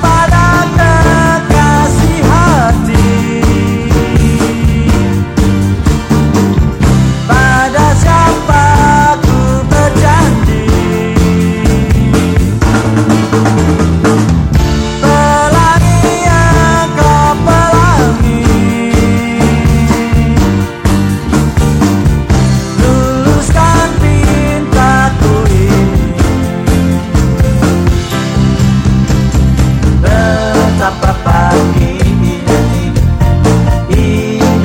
para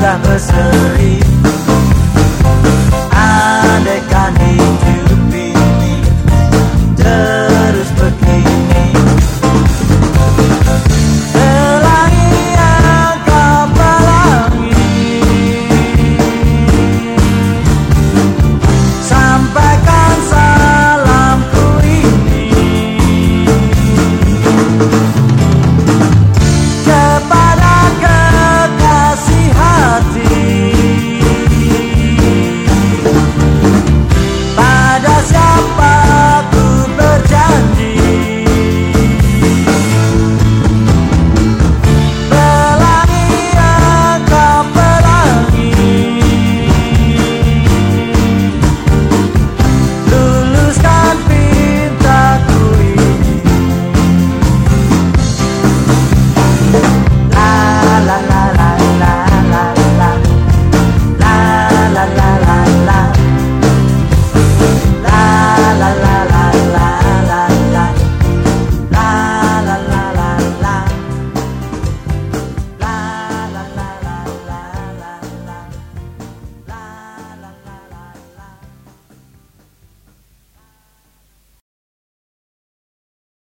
indah berseri. Andekan hidup